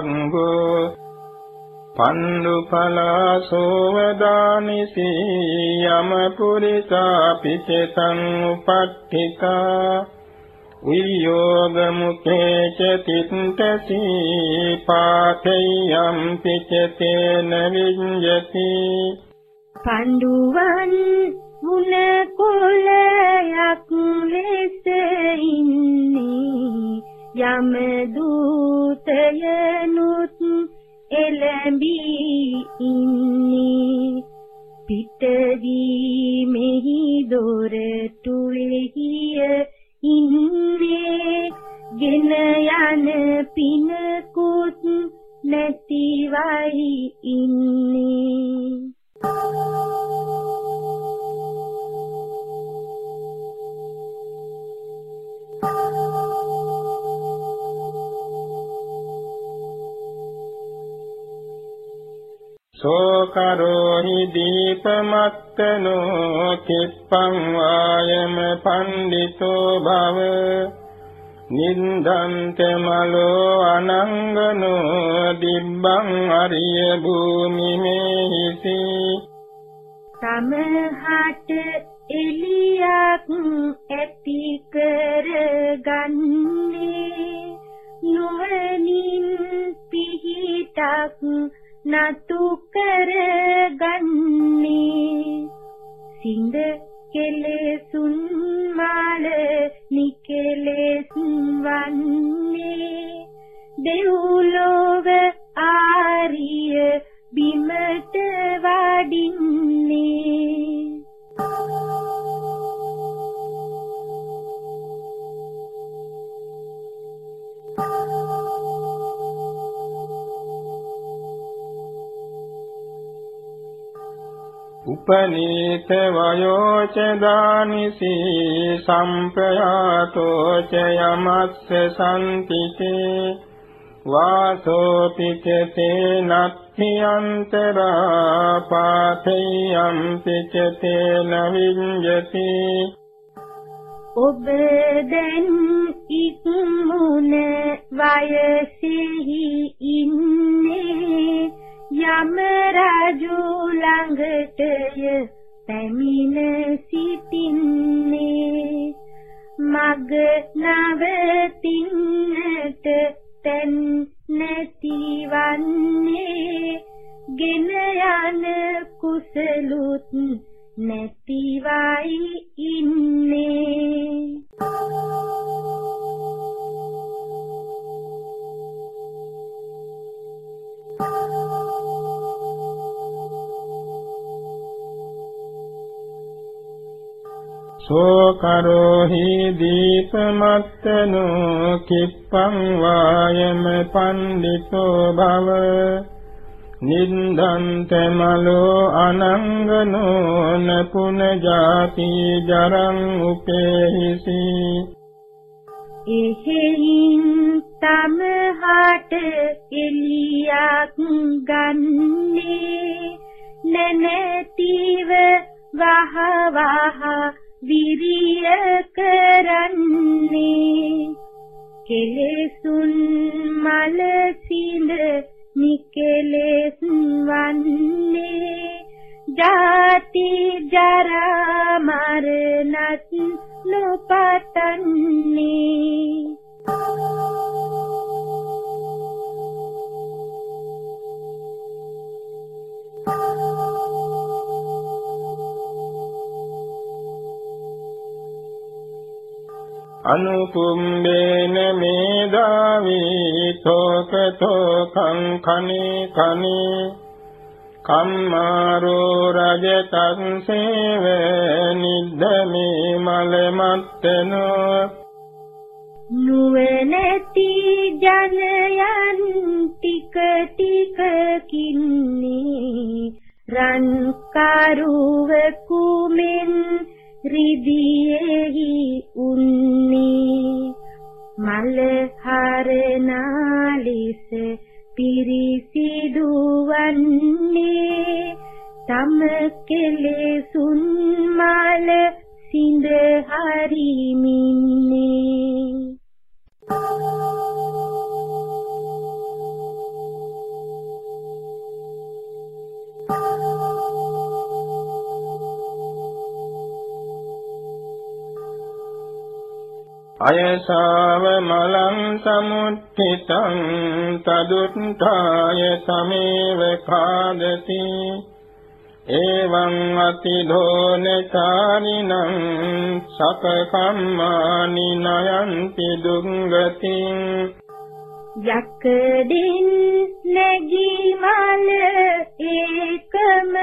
මලවංගෝ පණ්ඩු පලාසෝවදානිසි යම පුරිසා පිචතං උපට්ඨිතා උයෝග මුඛේ චතිත්තසි පාඨයම් පිචතේන විඤ්ඤති පණ්ඩුවන් මුල කොලයක් යම දූතයනුත් එළඹී ඉන්නේ. පිටදී මෙහි දොරටුවේහිය ඉන්නේ. ගෙන යන පිනකුත් නැතිවයි ඉන්නේ. සෝකරෝහි දීපමත්තනෝ කිප්පං වායම පණ්ඩිතෝ භව නින්දන්ත මලෝ අනංගනෝ දිබ්බං අරිය භූමි මේහිසි සමහට එලියක් ඇති කරගන්නේ නුවණින් පිහිටක් නතු කරගන්නේ. සිඳ කෙලෙසුන් මාල නිකෙලෙස් වයෝච දානිසි සම්ප්‍රයාතෝ ච යමස්ස සම්තිතේ වාසෝ පිචතේ නත්ථි අන්තරා පාඨයම් පිචතේ නවිඤ්ඤති ඔබ දැන් ඉක්මුණ වයසෙහි ඉන්නේ යම රජු ළඟටය. පැමිණ සිටින්නේ. මග නවතින්නට තැන් නැතිවන්නේ. ගෙන යන කුසලුත් නැතිවයි ඉන්නේ. සෝකරෝහි දීපමත්තනෝ කිප්පං වායම පණ්ඩිතෝ භව නින්දන්ත මලෝ අනංගනෝ නපුන ජාති ජරං උපේහිසි එහෙයින් තමහට එලියක් ගන්නේ නැනැතිව වහ වහ විරිය කරන්නේ කෙලෙසුන් කංඛනේ කනේ කම්මාරෝ රජතං සේව නිද්දමේ මලමත්තනෝ නුවණැති ජනයන් ටික ටික කින්නේ රන් කරුව කුමෙන් රිදියෙහි උන්නේ. මල හරනාලිස පිරිසිදු වන්නේ තම කෙලෙසුන් මල සිඳ හරිමින්නේ. අයසාව මලං සමුත්ථිතං තදුත්ථාය සමේව කාදති එවං අතිධෝනචාරිනං සකකම්මානි නයන්ති දුංගතින් යක්කඩින් නැගී මල ඒකම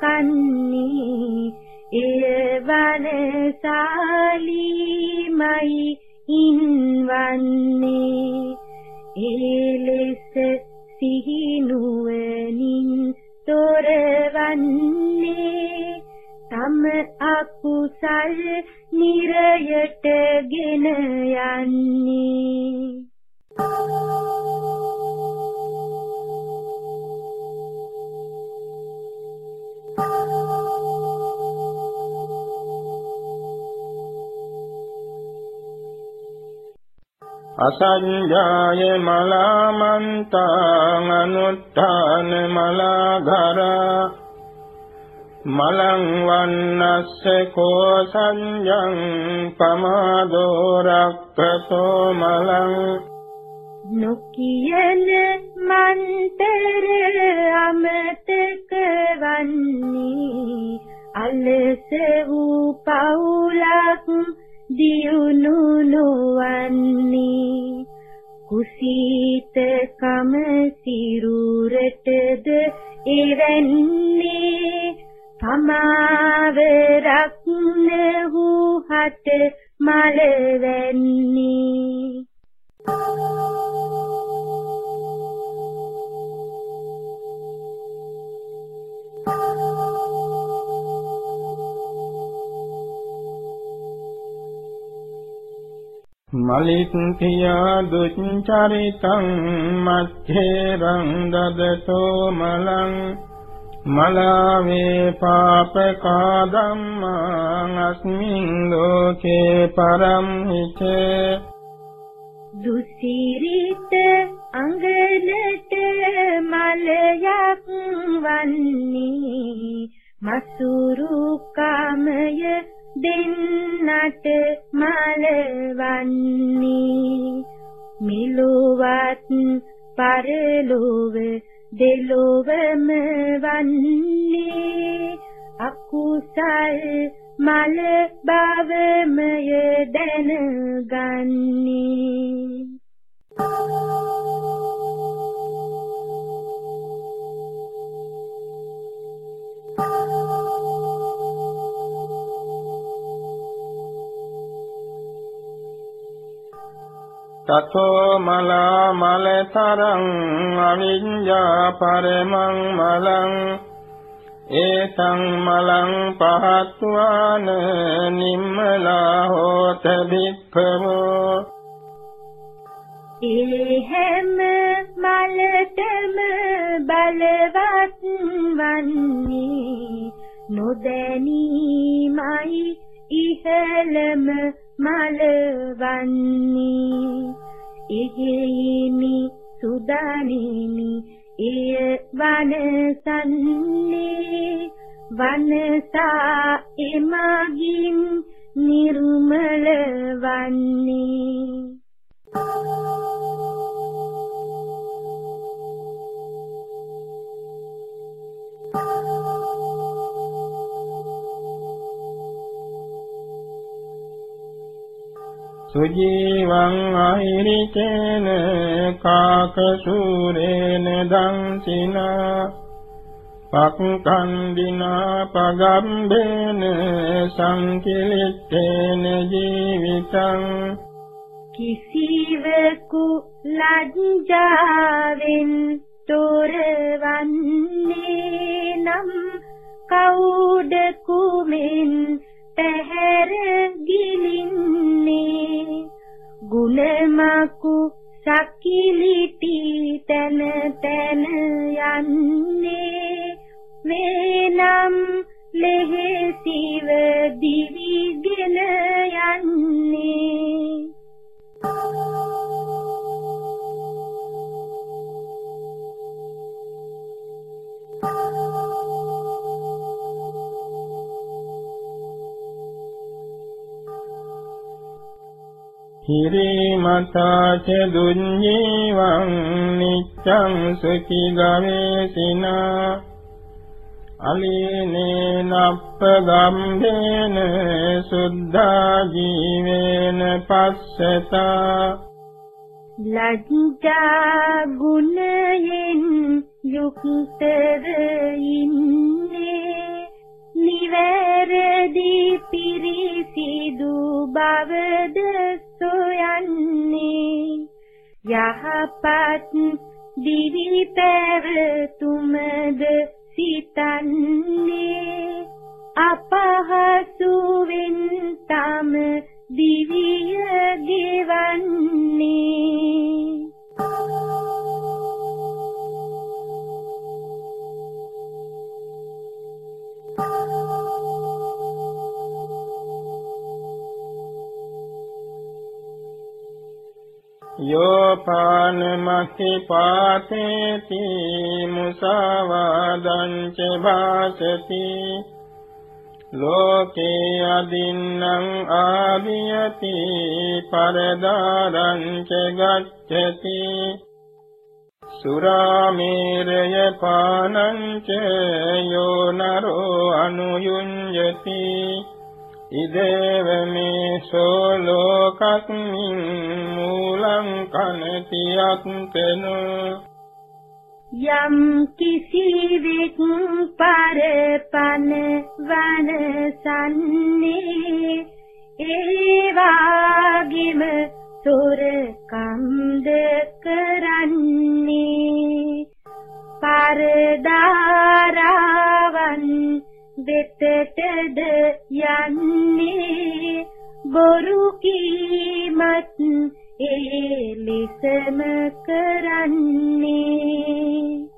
කන්නේ එවන සාලීමයි ඉන්වන්නේ. එලෙස සිහිනුවනින් තොරවන්නේ තම අකුසල් නිරයට ගෙන යන්නේ. අසඤ්ඤාය මලාමන්තං අනුත්ථාන මලාඝරා මලං වන්නස්ස කෝ සංජං පමාදෝ රක්ඛතෝ මලං නොකියන මන්තර අමතක වන්නේ අලස වූ පවුලක් දියුණු නොවන්නේ. කුසීත කම සිරුරටද එවන්නේ. පමාව රක්න වූ හට මල වැන්නේ මලිත්තියා දුච්චරිතං මච්ඡේරං දදතෝ මලං මලාවේ පාපකා ධම්මං අස්මින් ලෝකේ පරම් හිත දුසිරිත අංගලට මලයක් වන්නේ මසුරු කාමය දෙන්නට මලවන්නේ. මිලුවත් පරලෝව දෙලොවම වන්නේ. අකුසල් මල බවමය දැනගන්නේ. තතෝ මලා මලතරං අවිඤ්ඤා පරමං මලං ඒතං මලං පහත්වාන නිම්මලා හෝත භික්ඛවෝ ඒ හැම මලටම බලවත් වන්නේ නොදැනීමයි ඉහළම මලවන්නේ ඉහිමි සුදානිමි එය වනසන්නේ. වනසා එමගින් නිර්මල වන්නේ. සුජීවං අහිරිතේන කාකසූරේන දංසිනා පක්ඛන්දිනා පගම්බේන සංකිලිට්ඨේන ජීවිතං කිසිවෙකු ලජ්ජාවෙන් තොරවන්නේ නම් කවුද කුමින් පැහැර ගිලින්නේ? ගුණමකු සකිලිටි තන තන යන්නේ. වේනම් හිරිමතාච දුඤ්ඤීවං නිච්ඡං සුඛි ගවේසිනා අලීනේ නප්ප ගම්බේන සුද්ධා ජීවේන පස්සතා ලජ්ජා ගුණයෙන් යුක්තව ඉන්නේ නිවැරදි පිරිසිදු බවද සොයන්නේ යහපත් දිවි පැවතුමද සිතන්නේ. අපහසුවෙන් තම දිවිය ගෙවන්නේ. යෝපානමස්සි පාතේති මුසාවාදං ච භාසති. ලෝකේ අදින්නම් ආදියති පරදාරං ච ගච්ඡති. සුරාමේරය පානං ච යෝ නරෝ අනුයුඤ්ජති. ඉදේව මේ සෝලෝකස්මින් මූලං කනති අත්තනෝ යම් කිසිවෙක් පරපන වනසන්නේ ඒ වාගිම සොරකම්ද වෙතටද යන්නේ? බොරු කීමත් ඒ ලෙසම කරන්නේ.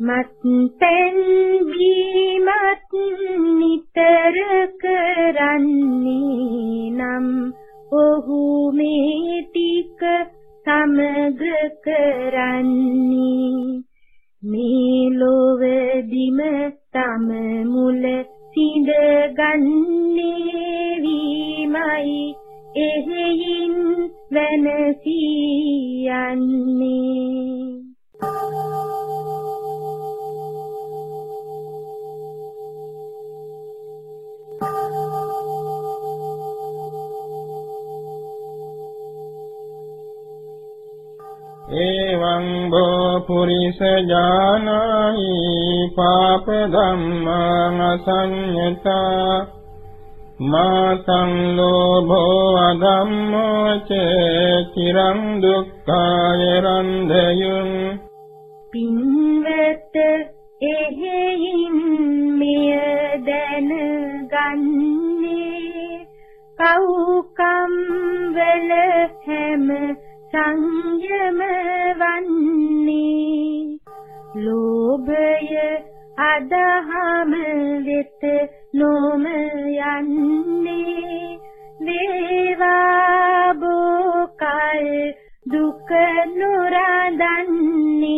මත් පෙන් බීමත් නිතර කරන්නේ නම් ඔහු මේ ටික සමග කරන්නේ. මේ ලොවදිම තම මුල සිඳ ගන්නේ වීමයි එහෙයින් වෙනසී යන්නේ එවං භෝ පුරිස ඥානයි පාප ධම්මං අසඤ්ඤතා මාතං ලෝභෝ අධම්මෝ ච චිරං දුක්ඛාය රන්ධයුං පින්වත එහෙයින් මෙය දැනගන්නේ කවුකම් වල හැම සංයම වන්නේ. ලෝභය අදහම වෙත නොම යන්නේ. වේවා බෝකල් දුක නොරදන්නේ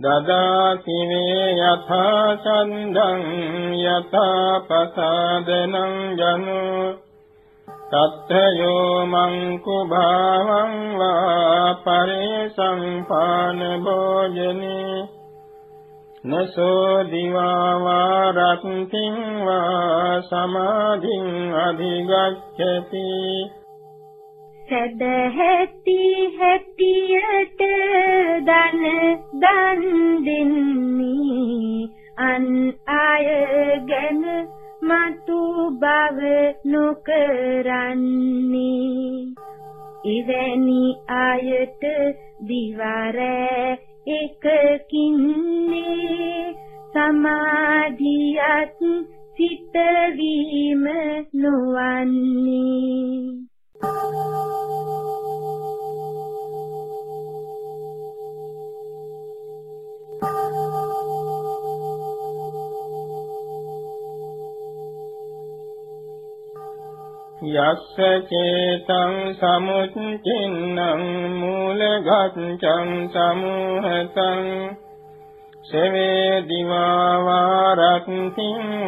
දදාති වේ යථා චන්දං යථා පසාදනං ජනු තත්තයෝ මංකු භාවං වා පරිසම්පාන භෝජනේ නසෝ දිවා වා රත්තිං වා සමාධින් අධිගච්ඡති සැදැහැති හැටියට දන දන් දෙන්නේ අන් අය ගැන මතු බව නොකරන්නේ. ඉවැනි අයට දිවර එකකින්නේ. සමාධියත් සිත වීම නොවන්නේ. යස්ස චේතං සමුච්චින්නම් මූලගච්ඡං සමුහතං සවේ දිවාවාරත්තිං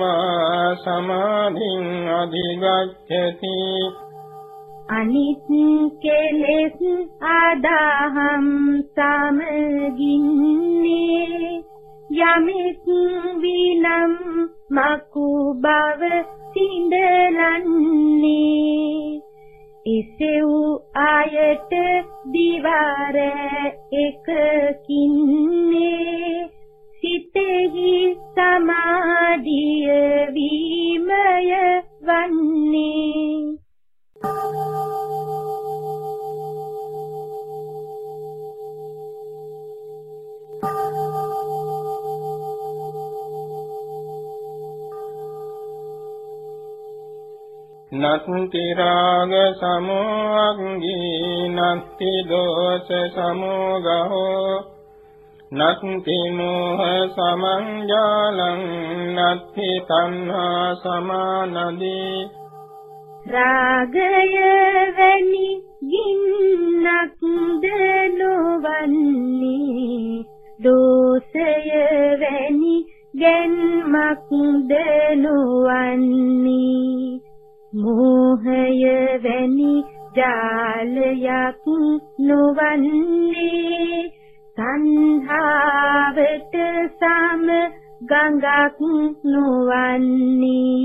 වා සමාධින් අධිගච්ඡති අනිත් කෙලෙස් ආදාහම් සමගින්නේ යමෙක් විනම් මකු බව සිඳලන්නේ. එසෙව් ආයත දිවාර එකකින්නේ. සිතෙහි සමාධිය වීමය වන්නේ. නත්ති රාග සමෝඅග්ගී නත්ති දෝෂ සමෝගහෝ නත්ති මෝහ සමංජාලං නත්ති තණ්හා සමානදී රාගය වැනි ගින්නක් දනවන්නේ දෝෂය වැනි ගැන්මක් දනුවන්නේ මෝහය වැනි ජාලයක් නොවන්නේ. සංහාවට සම ගඟක් නොවන්නේ.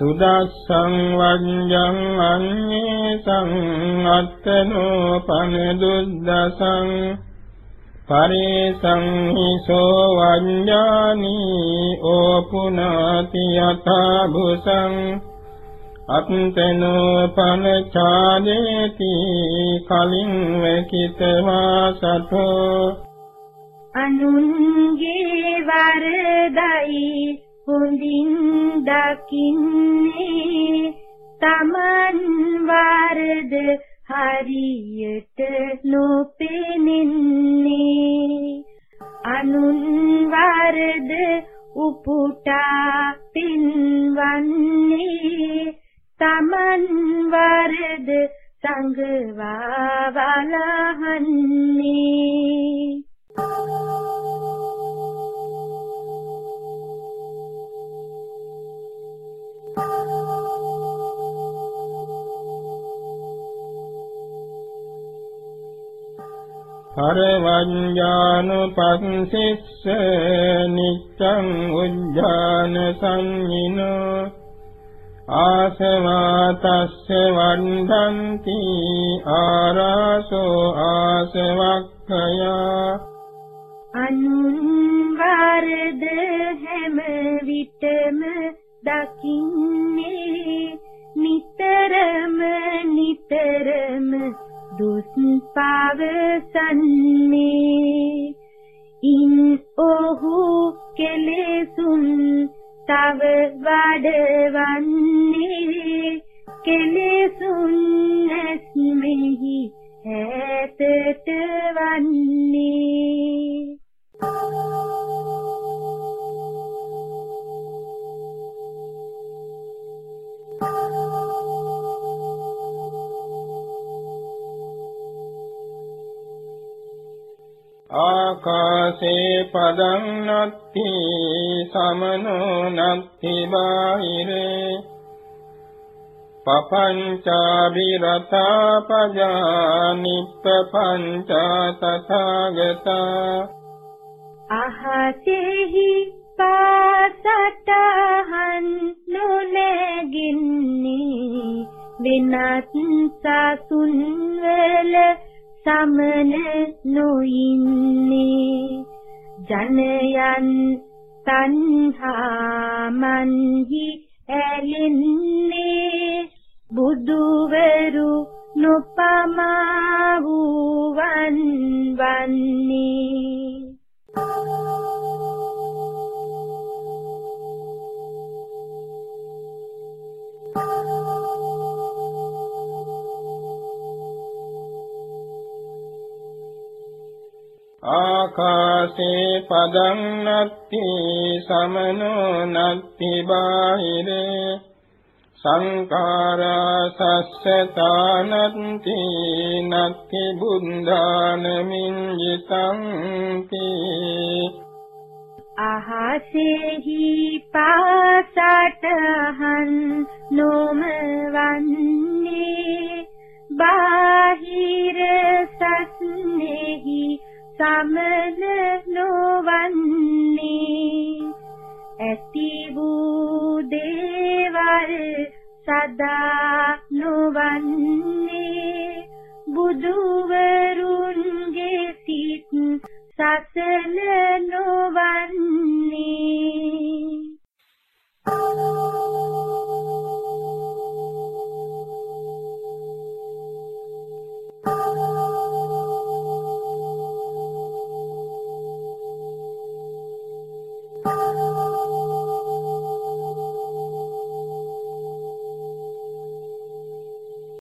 සුදස්සං වඤ්ඤං අඤ්ඤේ සංඅත්තනෝ පන දුද්දසං පරේසං හිසෝ වඤ්ඤානි ඕපුනාති යථා භුසං අත්තනෝ පන ඡාදේති කලින් වකිතවා සතෝ අනුන්ගේ වරදයි හොඳින් දකින්නේ තමන් වරද හරියට නොපෙනෙන්නේ. අනුන් වරද උපුටා පින්වන්නේ තමන් වරද සංගවා වලහන්නේ පරවඤ්ඤානුපස්සිස්ස නිච්ඡං උද්ධාන සංඤිනෝ ආසවාතස්ස වණ්ඩන්ති ආරාසෝ ආසවක්ඛයා අනුන්වරද හැම විටම දකින්නේ නිතරම නිතරම දුස් පවසන්නේ ඉන් ඔහු කෙලෙසුන් තව වඩවන්නේ කෙලෙසුන් නැස්මෙහි ඈතට වන්නේ ආකාසේ පදං නත්ති සමනෝ නත්ති බාහිරේ. පපංචාබිරතා පජානිප්පංචා තථාගතා. අහසෙහි පාසටහන් නොනැගින්නේ වෙනත් සසුන් වල සමන නොඉන්නේ. ජනයන් තණ්හාමන්හි ඇලෙන්නේ බුදුවරු නොපමා වූවන් වන්නේ. ආකාසේ පදං නත්ති සමනෝ නත්ති බාහිරේ. සංඛාරා සස්සතානත්ති නත්ති බුද්ධානමින් ජිතං අහසෙහි පාසටහන් නොමවන්නේ. බාහිර සස්නෙහි සමන නොවන්නේ ඇති වූ දේවල් සදා නොවන්නේ. බුදුවරුන්ගේ සිත් සසල නොවන්නේ.